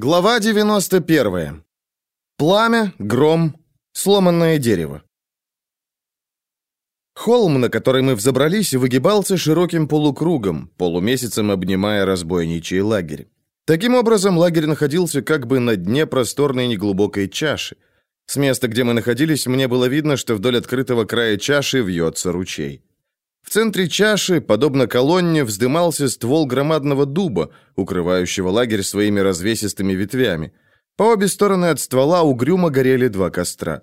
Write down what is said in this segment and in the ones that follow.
Глава 91. Пламя, гром, сломанное дерево. Холм, на который мы взобрались, выгибался широким полукругом, полумесяцем обнимая разбойничий лагерь. Таким образом, лагерь находился как бы на дне просторной неглубокой чаши. С места, где мы находились, мне было видно, что вдоль открытого края чаши вьется ручей. В центре чаши, подобно колонне, вздымался ствол громадного дуба, укрывающего лагерь своими развесистыми ветвями. По обе стороны от ствола угрюмо горели два костра.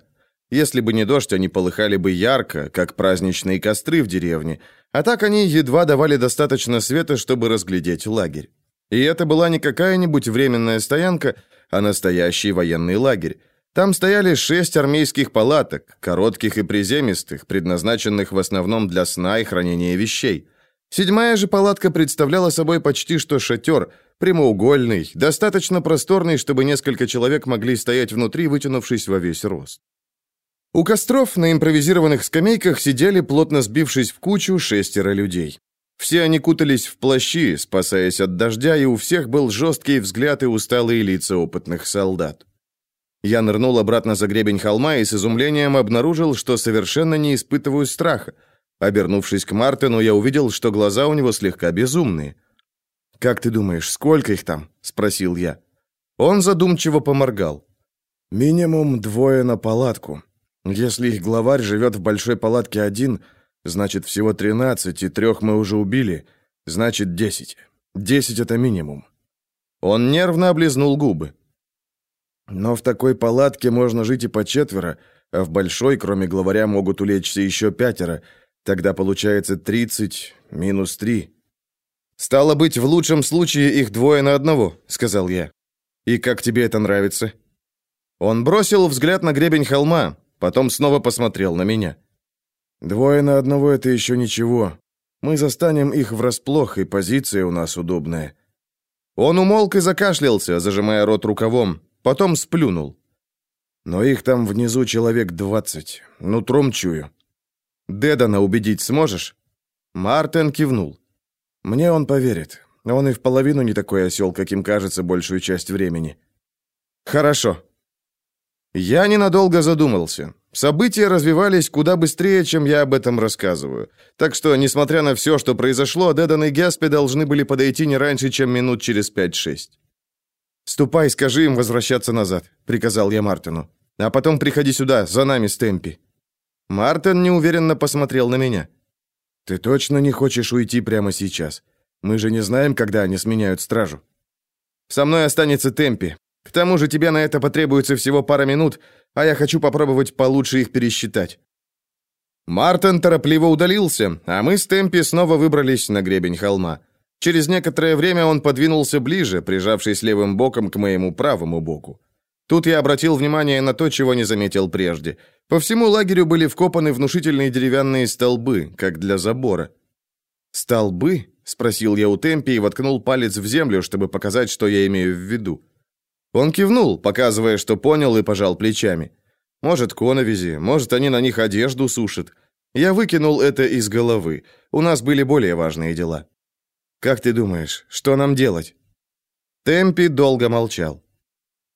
Если бы не дождь, они полыхали бы ярко, как праздничные костры в деревне, а так они едва давали достаточно света, чтобы разглядеть лагерь. И это была не какая-нибудь временная стоянка, а настоящий военный лагерь. Там стояли шесть армейских палаток, коротких и приземистых, предназначенных в основном для сна и хранения вещей. Седьмая же палатка представляла собой почти что шатер, прямоугольный, достаточно просторный, чтобы несколько человек могли стоять внутри, вытянувшись во весь рост. У костров на импровизированных скамейках сидели, плотно сбившись в кучу, шестеро людей. Все они кутались в плащи, спасаясь от дождя, и у всех был жесткий взгляд и усталые лица опытных солдат. Я нырнул обратно за гребень холма и с изумлением обнаружил, что совершенно не испытываю страха. Обернувшись к Мартину, я увидел, что глаза у него слегка безумные. «Как ты думаешь, сколько их там?» — спросил я. Он задумчиво поморгал. «Минимум двое на палатку. Если их главарь живет в большой палатке один, значит, всего тринадцать, и трех мы уже убили, значит, десять. Десять — это минимум». Он нервно облизнул губы. Но в такой палатке можно жить и по четверо, а в большой, кроме главаря, могут улечься еще пятеро. Тогда получается тридцать минус три. «Стало быть, в лучшем случае их двое на одного», — сказал я. «И как тебе это нравится?» Он бросил взгляд на гребень холма, потом снова посмотрел на меня. «Двое на одного — это еще ничего. Мы застанем их врасплох, и позиция у нас удобная». Он умолк и закашлялся, зажимая рот рукавом. Потом сплюнул. Но их там внизу человек двадцать. Нутром чую. Дедана убедить сможешь? Мартин кивнул. Мне он поверит. Он и в половину не такой осел, каким кажется большую часть времени. Хорошо. Я ненадолго задумался. События развивались куда быстрее, чем я об этом рассказываю. Так что, несмотря на все, что произошло, Дедан и Геспи должны были подойти не раньше, чем минут через пять-шесть. «Ступай, скажи им возвращаться назад», — приказал я Мартину. «А потом приходи сюда, за нами с Темпи». Мартин неуверенно посмотрел на меня. «Ты точно не хочешь уйти прямо сейчас? Мы же не знаем, когда они сменяют стражу». «Со мной останется Темпи. К тому же тебе на это потребуется всего пара минут, а я хочу попробовать получше их пересчитать». Мартин торопливо удалился, а мы с Темпи снова выбрались на гребень холма. Через некоторое время он подвинулся ближе, прижавшись левым боком к моему правому боку. Тут я обратил внимание на то, чего не заметил прежде. По всему лагерю были вкопаны внушительные деревянные столбы, как для забора. «Столбы?» — спросил я у Темпи и воткнул палец в землю, чтобы показать, что я имею в виду. Он кивнул, показывая, что понял, и пожал плечами. «Может, коновизи, может, они на них одежду сушат». Я выкинул это из головы. У нас были более важные дела. Как ты думаешь, что нам делать?» Темпи долго молчал.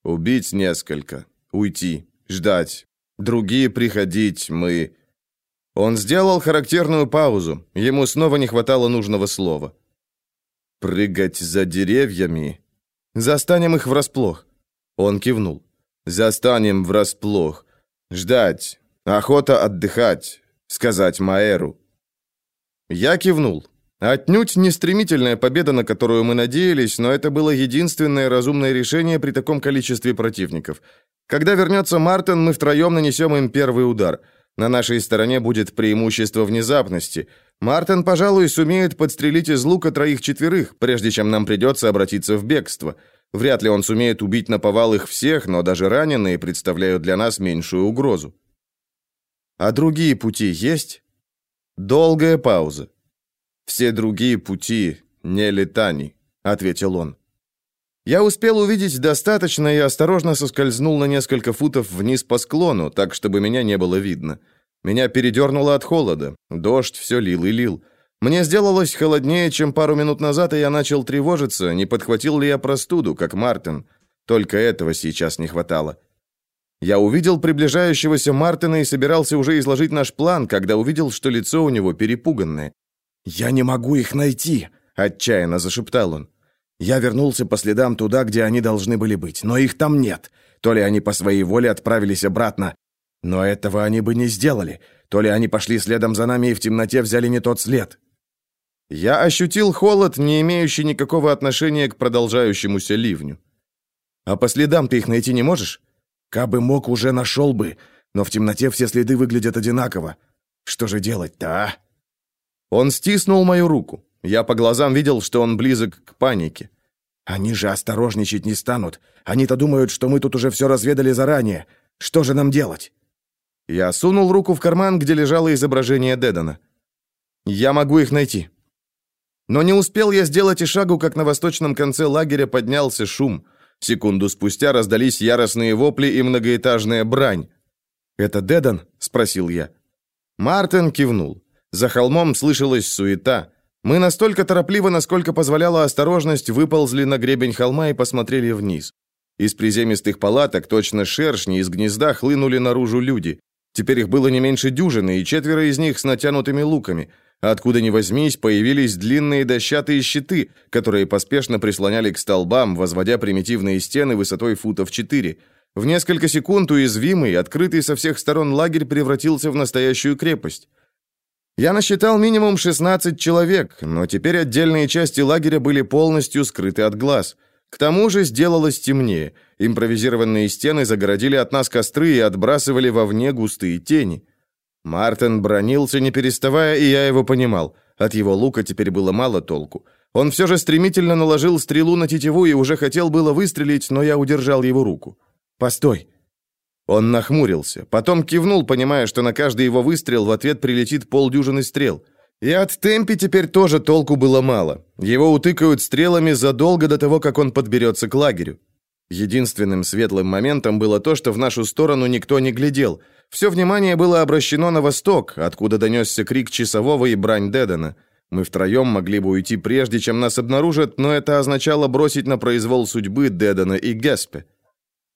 «Убить несколько, уйти, ждать, другие приходить, мы...» Он сделал характерную паузу, ему снова не хватало нужного слова. «Прыгать за деревьями? Застанем их врасплох». Он кивнул. «Застанем врасплох. Ждать. Охота отдыхать. Сказать Маэру». Я кивнул. Отнюдь не стремительная победа, на которую мы надеялись, но это было единственное разумное решение при таком количестве противников. Когда вернется Мартин, мы втроем нанесем им первый удар. На нашей стороне будет преимущество внезапности. Мартин, пожалуй, сумеет подстрелить из лука троих-четверых, прежде чем нам придется обратиться в бегство. Вряд ли он сумеет убить на повал их всех, но даже раненые представляют для нас меньшую угрозу. А другие пути есть? Долгая пауза. «Все другие пути не летани», — ответил он. Я успел увидеть достаточно и осторожно соскользнул на несколько футов вниз по склону, так, чтобы меня не было видно. Меня передернуло от холода. Дождь все лил и лил. Мне сделалось холоднее, чем пару минут назад, и я начал тревожиться, не подхватил ли я простуду, как Мартин. Только этого сейчас не хватало. Я увидел приближающегося Мартина и собирался уже изложить наш план, когда увидел, что лицо у него перепуганное. «Я не могу их найти», — отчаянно зашептал он. «Я вернулся по следам туда, где они должны были быть, но их там нет. То ли они по своей воле отправились обратно, но этого они бы не сделали, то ли они пошли следом за нами и в темноте взяли не тот след». Я ощутил холод, не имеющий никакого отношения к продолжающемуся ливню. «А по следам ты их найти не можешь?» Кабы мог, уже нашел бы, но в темноте все следы выглядят одинаково. Что же делать-то, а? Он стиснул мою руку. Я по глазам видел, что он близок к панике. Они же осторожничать не станут. Они-то думают, что мы тут уже все разведали заранее. Что же нам делать? Я сунул руку в карман, где лежало изображение Дедана. Я могу их найти. Но не успел я сделать и шагу, как на восточном конце лагеря поднялся шум. Секунду спустя раздались яростные вопли и многоэтажная брань. «Это Дедан?» — спросил я. Мартин кивнул. За холмом слышалась суета. Мы настолько торопливо, насколько позволяла осторожность, выползли на гребень холма и посмотрели вниз. Из приземистых палаток, точно шершни, из гнезда хлынули наружу люди. Теперь их было не меньше дюжины, и четверо из них с натянутыми луками. Откуда ни возьмись, появились длинные дощатые щиты, которые поспешно прислоняли к столбам, возводя примитивные стены высотой футов 4. В несколько секунд уязвимый, открытый со всех сторон лагерь превратился в настоящую крепость. Я насчитал минимум 16 человек, но теперь отдельные части лагеря были полностью скрыты от глаз. К тому же сделалось темнее. Импровизированные стены загородили от нас костры и отбрасывали вовне густые тени. Мартин бронился, не переставая, и я его понимал. От его лука теперь было мало толку. Он все же стремительно наложил стрелу на тетиву и уже хотел было выстрелить, но я удержал его руку. «Постой!» Он нахмурился, потом кивнул, понимая, что на каждый его выстрел в ответ прилетит полдюжины стрел. И от Темпи теперь тоже толку было мало. Его утыкают стрелами задолго до того, как он подберется к лагерю. Единственным светлым моментом было то, что в нашу сторону никто не глядел – все внимание было обращено на восток, откуда донесся крик часового и брань Дедена. Мы втроем могли бы уйти прежде, чем нас обнаружат, но это означало бросить на произвол судьбы Дедена и Геспе.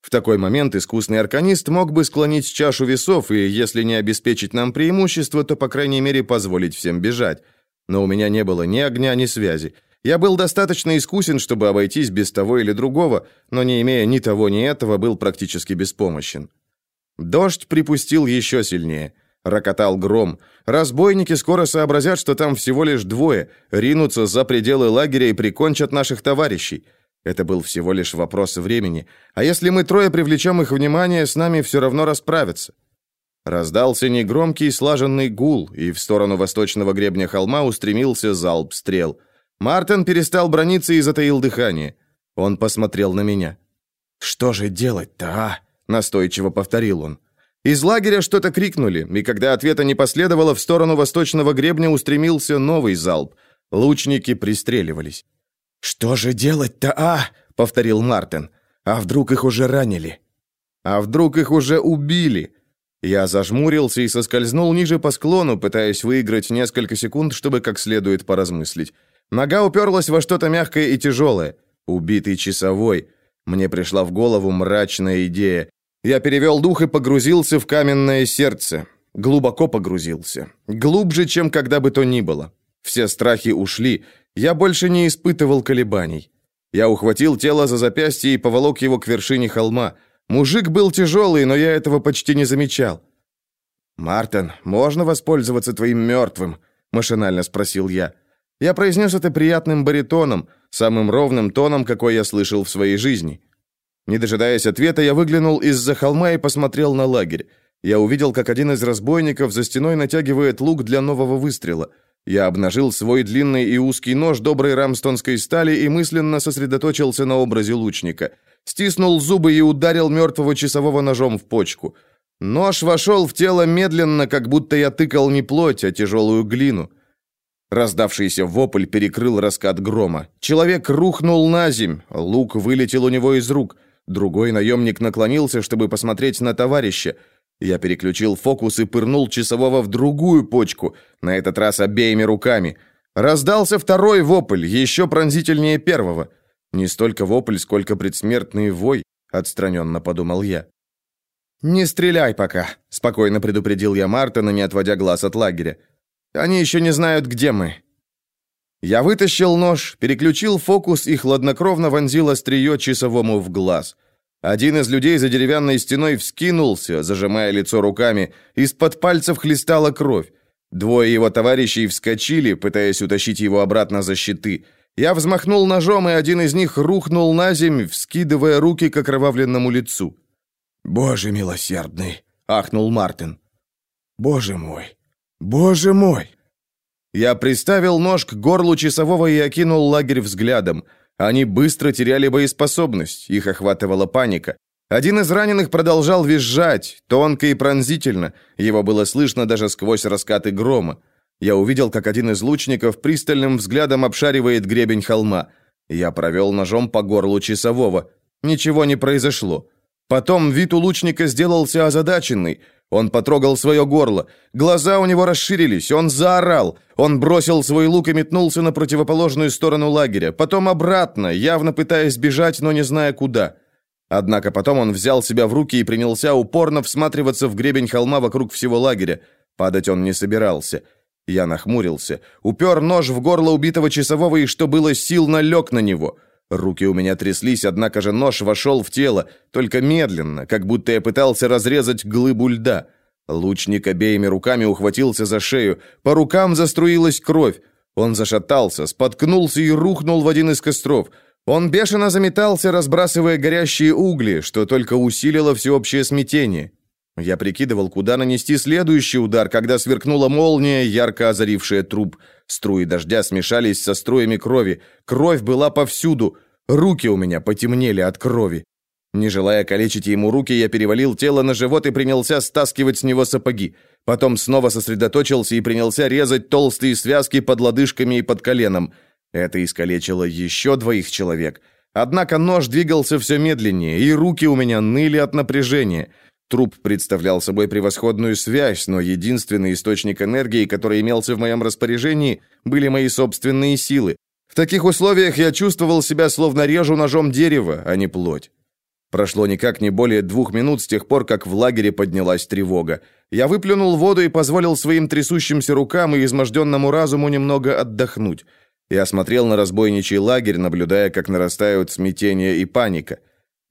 В такой момент искусный арканист мог бы склонить чашу весов и, если не обеспечить нам преимущество, то, по крайней мере, позволить всем бежать. Но у меня не было ни огня, ни связи. Я был достаточно искусен, чтобы обойтись без того или другого, но, не имея ни того, ни этого, был практически беспомощен. Дождь припустил еще сильнее. Рокотал гром. Разбойники скоро сообразят, что там всего лишь двое, ринутся за пределы лагеря и прикончат наших товарищей. Это был всего лишь вопрос времени. А если мы трое привлечем их внимание, с нами все равно расправятся. Раздался негромкий слаженный гул, и в сторону восточного гребня холма устремился залп стрел. Мартин перестал брониться и затаил дыхание. Он посмотрел на меня. «Что же делать-то, а?» настойчиво повторил он. Из лагеря что-то крикнули, и когда ответа не последовало, в сторону восточного гребня устремился новый залп. Лучники пристреливались. «Что же делать-то, а?» — повторил Мартин. «А вдруг их уже ранили?» «А вдруг их уже убили?» Я зажмурился и соскользнул ниже по склону, пытаясь выиграть несколько секунд, чтобы как следует поразмыслить. Нога уперлась во что-то мягкое и тяжелое. Убитый часовой. Мне пришла в голову мрачная идея. Я перевел дух и погрузился в каменное сердце. Глубоко погрузился. Глубже, чем когда бы то ни было. Все страхи ушли. Я больше не испытывал колебаний. Я ухватил тело за запястье и поволок его к вершине холма. Мужик был тяжелый, но я этого почти не замечал. «Мартин, можно воспользоваться твоим мертвым?» – машинально спросил я. Я произнес это приятным баритоном, самым ровным тоном, какой я слышал в своей жизни. Не дожидаясь ответа, я выглянул из-за холма и посмотрел на лагерь. Я увидел, как один из разбойников за стеной натягивает лук для нового выстрела. Я обнажил свой длинный и узкий нож доброй рамстонской стали и мысленно сосредоточился на образе лучника. Стиснул зубы и ударил мертвого часового ножом в почку. Нож вошел в тело медленно, как будто я тыкал не плоть, а тяжелую глину. Раздавшийся вопль перекрыл раскат грома. Человек рухнул на земь, лук вылетел у него из рук. Другой наемник наклонился, чтобы посмотреть на товарища. Я переключил фокус и пырнул часового в другую почку, на этот раз обеими руками. Раздался второй вопль, еще пронзительнее первого. Не столько вопль, сколько предсмертный вой, отстраненно подумал я. «Не стреляй пока», — спокойно предупредил я Мартина, не отводя глаз от лагеря. «Они еще не знают, где мы». Я вытащил нож, переключил фокус и хладнокровно вонзил острие часовому в глаз. Один из людей за деревянной стеной вскинулся, зажимая лицо руками, из-под пальцев хлестала кровь. Двое его товарищей вскочили, пытаясь утащить его обратно за щиты. Я взмахнул ножом, и один из них рухнул на землю, вскидывая руки к окровавленному лицу. «Боже милосердный!» — ахнул Мартин. «Боже мой! Боже мой!» Я приставил нож к горлу часового и окинул лагерь взглядом. Они быстро теряли боеспособность, их охватывала паника. Один из раненых продолжал визжать, тонко и пронзительно. Его было слышно даже сквозь раскаты грома. Я увидел, как один из лучников пристальным взглядом обшаривает гребень холма. Я провел ножом по горлу часового. Ничего не произошло. Потом вид у лучника сделался озадаченный. Он потрогал свое горло. Глаза у него расширились. Он заорал. Он бросил свой лук и метнулся на противоположную сторону лагеря. Потом обратно, явно пытаясь бежать, но не зная куда. Однако потом он взял себя в руки и принялся упорно всматриваться в гребень холма вокруг всего лагеря. Падать он не собирался. Я нахмурился, упер нож в горло убитого часового и, что было сил, налег на него. Руки у меня тряслись, однако же нож вошел в тело, только медленно, как будто я пытался разрезать глыбу льда. Лучник обеими руками ухватился за шею, по рукам заструилась кровь. Он зашатался, споткнулся и рухнул в один из костров. Он бешено заметался, разбрасывая горящие угли, что только усилило всеобщее смятение. Я прикидывал, куда нанести следующий удар, когда сверкнула молния, ярко озарившая труп. Струи дождя смешались со струями крови. Кровь была повсюду. Руки у меня потемнели от крови. Не желая калечить ему руки, я перевалил тело на живот и принялся стаскивать с него сапоги. Потом снова сосредоточился и принялся резать толстые связки под лодыжками и под коленом. Это искалечило еще двоих человек. Однако нож двигался все медленнее, и руки у меня ныли от напряжения. Труп представлял собой превосходную связь, но единственный источник энергии, который имелся в моем распоряжении, были мои собственные силы. В таких условиях я чувствовал себя словно режу ножом дерево, а не плоть. Прошло никак не более двух минут с тех пор, как в лагере поднялась тревога. Я выплюнул воду и позволил своим трясущимся рукам и изможденному разуму немного отдохнуть. Я смотрел на разбойничий лагерь, наблюдая, как нарастают смятение и паника.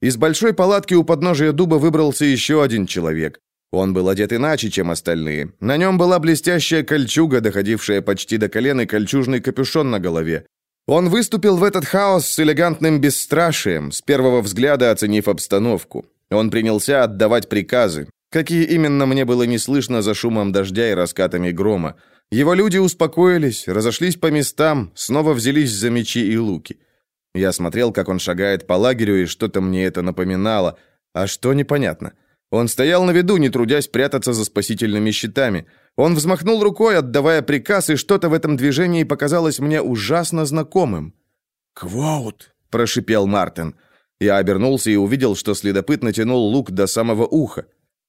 Из большой палатки у подножия дуба выбрался еще один человек. Он был одет иначе, чем остальные. На нем была блестящая кольчуга, доходившая почти до колена, и кольчужный капюшон на голове. Он выступил в этот хаос с элегантным бесстрашием, с первого взгляда оценив обстановку. Он принялся отдавать приказы. Какие именно мне было не слышно за шумом дождя и раскатами грома. Его люди успокоились, разошлись по местам, снова взялись за мечи и луки. Я смотрел, как он шагает по лагерю, и что-то мне это напоминало. А что непонятно. Он стоял на виду, не трудясь прятаться за спасительными щитами. Он взмахнул рукой, отдавая приказ, и что-то в этом движении показалось мне ужасно знакомым. «Квоут!» – прошипел Мартин. Я обернулся и увидел, что следопыт натянул лук до самого уха.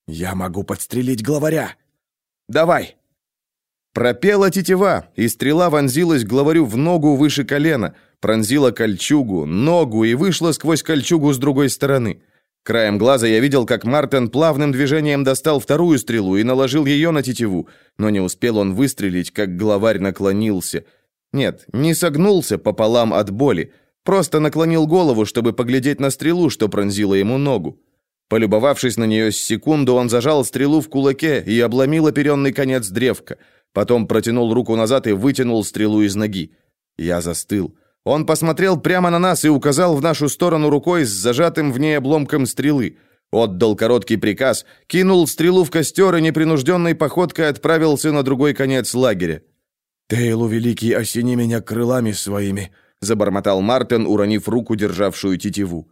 «Я могу подстрелить главаря!» «Давай!» Пропела тетива, и стрела вонзилась главарю в ногу выше колена – пронзила кольчугу, ногу и вышла сквозь кольчугу с другой стороны. Краем глаза я видел, как Мартин плавным движением достал вторую стрелу и наложил ее на тетиву, но не успел он выстрелить, как главарь наклонился. Нет, не согнулся пополам от боли, просто наклонил голову, чтобы поглядеть на стрелу, что пронзила ему ногу. Полюбовавшись на нее с секунду, он зажал стрелу в кулаке и обломил оперенный конец древка. Потом протянул руку назад и вытянул стрелу из ноги. Я застыл. Он посмотрел прямо на нас и указал в нашу сторону рукой с зажатым в ней обломком стрелы. Отдал короткий приказ, кинул стрелу в костер и непринужденной походкой отправился на другой конец лагеря. «Тейлу Великий, осени меня крылами своими», — забормотал Мартин, уронив руку, державшую тетиву.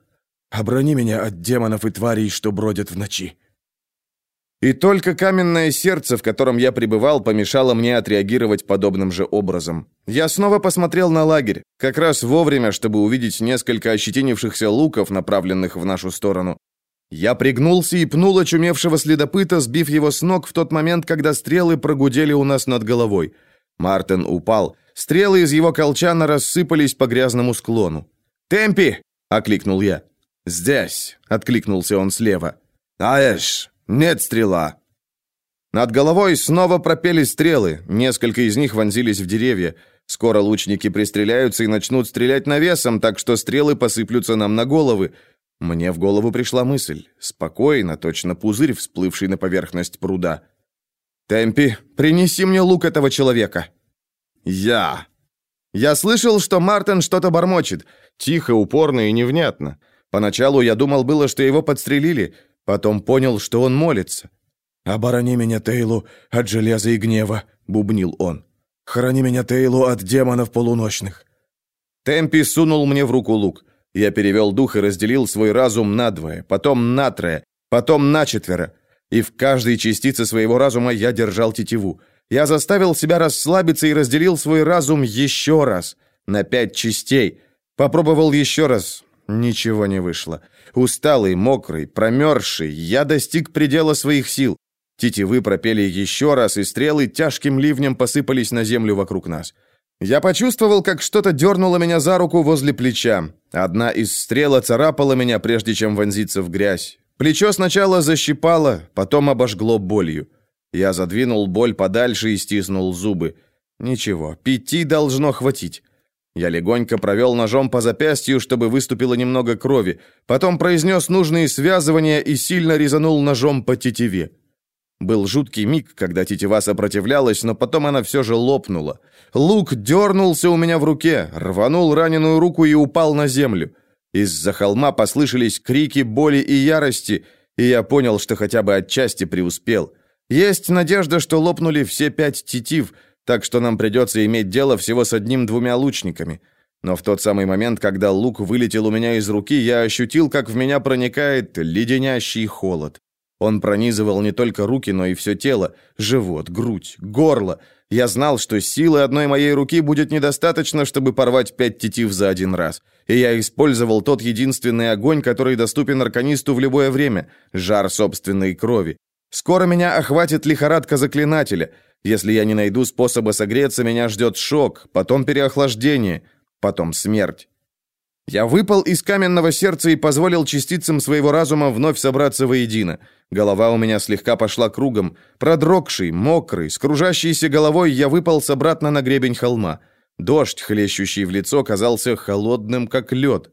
«Оброни меня от демонов и тварей, что бродят в ночи». И только каменное сердце, в котором я пребывал, помешало мне отреагировать подобным же образом. Я снова посмотрел на лагерь, как раз вовремя, чтобы увидеть несколько ощетинившихся луков, направленных в нашу сторону. Я пригнулся и пнул очумевшего следопыта, сбив его с ног в тот момент, когда стрелы прогудели у нас над головой. Мартин упал. Стрелы из его колчана рассыпались по грязному склону. «Темпи!» — окликнул я. «Здесь!» — откликнулся он слева. «Аэш! Нет стрела!» Над головой снова пропели стрелы, несколько из них вонзились в деревья. Скоро лучники пристреляются и начнут стрелять навесом, так что стрелы посыплются нам на головы. Мне в голову пришла мысль. Спокойно, точно пузырь, всплывший на поверхность пруда. «Темпи, принеси мне лук этого человека». «Я». Я слышал, что Мартин что-то бормочет. Тихо, упорно и невнятно. Поначалу я думал было, что его подстрелили. Потом понял, что он молится. «Оборони меня, Тейлу, от железа и гнева», — бубнил он. «Храни меня, Тейлу, от демонов полуночных». Темпи сунул мне в руку лук. Я перевел дух и разделил свой разум на двое, потом на трое, потом на четверо. И в каждой частице своего разума я держал тетиву. Я заставил себя расслабиться и разделил свой разум еще раз, на пять частей. Попробовал еще раз. Ничего не вышло. Усталый, мокрый, промерзший, я достиг предела своих сил. Тетивы пропели еще раз, и стрелы тяжким ливнем посыпались на землю вокруг нас. Я почувствовал, как что-то дернуло меня за руку возле плеча. Одна из стрел царапала меня, прежде чем вонзиться в грязь. Плечо сначала защипало, потом обожгло болью. Я задвинул боль подальше и стиснул зубы. Ничего, пяти должно хватить. Я легонько провел ножом по запястью, чтобы выступило немного крови, потом произнес нужные связывания и сильно резанул ножом по тетиве. Был жуткий миг, когда тетива сопротивлялась, но потом она все же лопнула. Лук дернулся у меня в руке, рванул раненую руку и упал на землю. Из-за холма послышались крики боли и ярости, и я понял, что хотя бы отчасти преуспел. Есть надежда, что лопнули все пять тетив, так что нам придется иметь дело всего с одним-двумя лучниками. Но в тот самый момент, когда лук вылетел у меня из руки, я ощутил, как в меня проникает леденящий холод. Он пронизывал не только руки, но и все тело, живот, грудь, горло. Я знал, что силы одной моей руки будет недостаточно, чтобы порвать пять тетив за один раз. И я использовал тот единственный огонь, который доступен арканисту в любое время – жар собственной крови. Скоро меня охватит лихорадка заклинателя. Если я не найду способа согреться, меня ждет шок, потом переохлаждение, потом смерть. Я выпал из каменного сердца и позволил частицам своего разума вновь собраться воедино. Голова у меня слегка пошла кругом. Продрогший, мокрый, с кружащейся головой я выполз обратно на гребень холма. Дождь, хлещущий в лицо, казался холодным, как лед.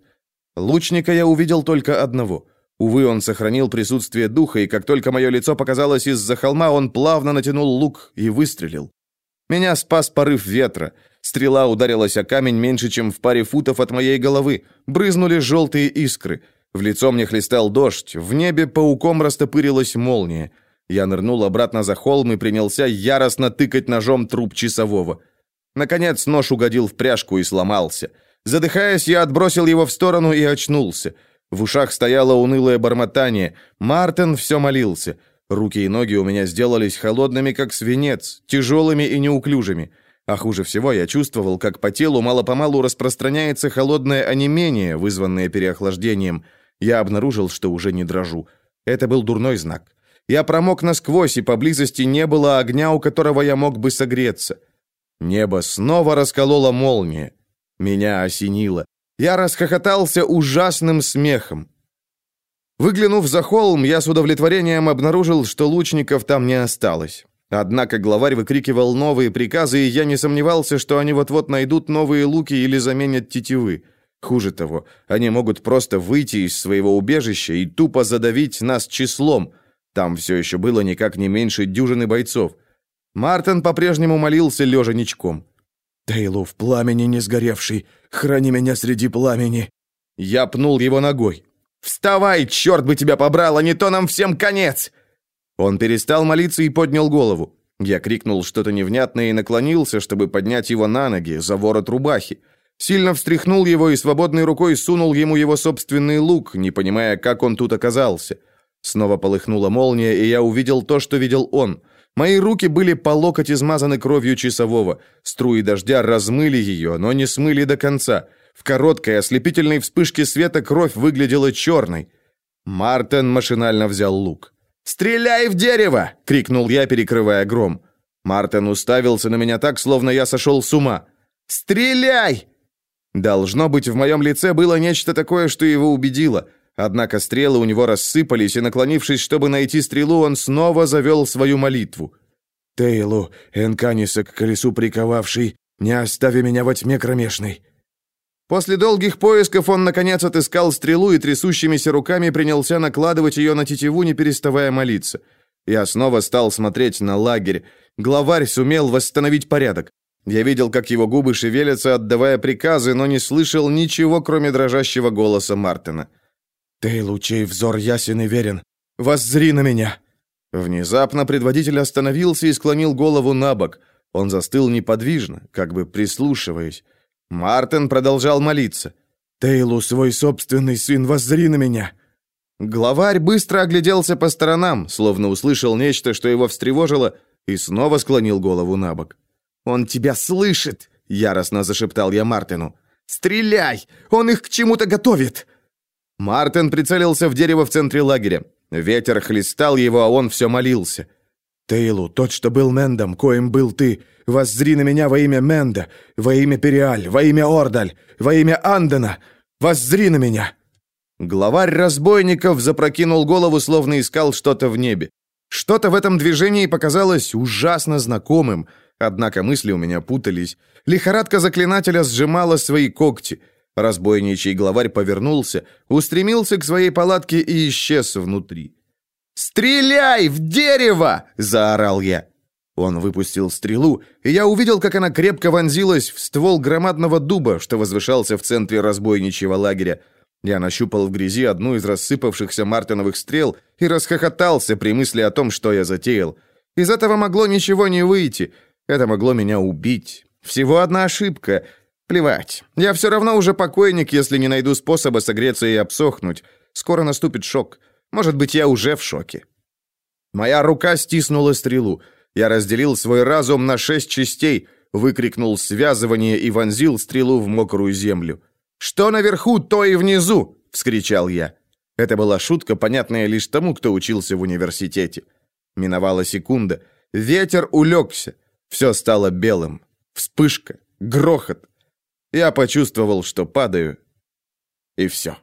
Лучника я увидел только одного. Увы, он сохранил присутствие духа, и как только мое лицо показалось из-за холма, он плавно натянул лук и выстрелил. Меня спас порыв ветра. Стрела ударилась о камень меньше, чем в паре футов от моей головы. Брызнули желтые искры. В лицо мне хлестал дождь. В небе пауком растопырилась молния. Я нырнул обратно за холм и принялся яростно тыкать ножом труп часового. Наконец нож угодил в пряжку и сломался. Задыхаясь, я отбросил его в сторону и очнулся. В ушах стояло унылое бормотание. Мартин все молился. Руки и ноги у меня сделались холодными, как свинец, тяжелыми и неуклюжими. А хуже всего я чувствовал, как по телу мало-помалу распространяется холодное онемение, вызванное переохлаждением. Я обнаружил, что уже не дрожу. Это был дурной знак. Я промок насквозь, и поблизости не было огня, у которого я мог бы согреться. Небо снова расколола молния. Меня осенило. Я расхохотался ужасным смехом. Выглянув за холм, я с удовлетворением обнаружил, что лучников там не осталось. Однако главарь выкрикивал новые приказы, и я не сомневался, что они вот-вот найдут новые луки или заменят тетивы. Хуже того, они могут просто выйти из своего убежища и тупо задавить нас числом. Там все еще было никак не меньше дюжины бойцов. Мартин по-прежнему молился лежа ничком. «Тейлу в пламени не сгоревший, храни меня среди пламени!» Я пнул его ногой. «Вставай, черт бы тебя побрал, а не то нам всем конец!» Он перестал молиться и поднял голову. Я крикнул что-то невнятное и наклонился, чтобы поднять его на ноги, за ворот рубахи. Сильно встряхнул его и свободной рукой сунул ему его собственный лук, не понимая, как он тут оказался. Снова полыхнула молния, и я увидел то, что видел он. Мои руки были по локоть измазаны кровью часового. Струи дождя размыли ее, но не смыли до конца. В короткой ослепительной вспышке света кровь выглядела черной. Мартин машинально взял лук. «Стреляй в дерево!» — крикнул я, перекрывая гром. Мартин уставился на меня так, словно я сошел с ума. «Стреляй!» Должно быть, в моем лице было нечто такое, что его убедило. Однако стрелы у него рассыпались, и, наклонившись, чтобы найти стрелу, он снова завел свою молитву. «Тейлу, Энканиса к колесу приковавший, не остави меня во тьме кромешной». После долгих поисков он, наконец, отыскал стрелу и трясущимися руками принялся накладывать ее на тетиву, не переставая молиться. Я снова стал смотреть на лагерь. Главарь сумел восстановить порядок. Я видел, как его губы шевелятся, отдавая приказы, но не слышал ничего, кроме дрожащего голоса Мартина. «Ты, лучей взор ясен и верен. Воззри на меня!» Внезапно предводитель остановился и склонил голову на бок. Он застыл неподвижно, как бы прислушиваясь. Мартин продолжал молиться. «Тейлу, свой собственный сын, воззри на меня!» Главарь быстро огляделся по сторонам, словно услышал нечто, что его встревожило, и снова склонил голову на бок. «Он тебя слышит!» — яростно зашептал я Мартину. «Стреляй! Он их к чему-то готовит!» Мартин прицелился в дерево в центре лагеря. Ветер хлестал его, а он все молился. «Тейлу, тот, что был Мендом, коим был ты, воззри на меня во имя Менда, во имя Периаль, во имя Ордаль, во имя Андена, воззри на меня!» Главарь разбойников запрокинул голову, словно искал что-то в небе. Что-то в этом движении показалось ужасно знакомым, однако мысли у меня путались. Лихорадка заклинателя сжимала свои когти. Разбойничий главарь повернулся, устремился к своей палатке и исчез внутри. «Стреляй в дерево!» – заорал я. Он выпустил стрелу, и я увидел, как она крепко вонзилась в ствол громадного дуба, что возвышался в центре разбойничьего лагеря. Я нащупал в грязи одну из рассыпавшихся мартиновых стрел и расхохотался при мысли о том, что я затеял. Из этого могло ничего не выйти. Это могло меня убить. Всего одна ошибка. Плевать. Я все равно уже покойник, если не найду способа согреться и обсохнуть. Скоро наступит шок. Может быть, я уже в шоке. Моя рука стиснула стрелу. Я разделил свой разум на шесть частей, выкрикнул связывание и вонзил стрелу в мокрую землю. «Что наверху, то и внизу!» — вскричал я. Это была шутка, понятная лишь тому, кто учился в университете. Миновала секунда. Ветер улегся. Все стало белым. Вспышка, грохот. Я почувствовал, что падаю. И все.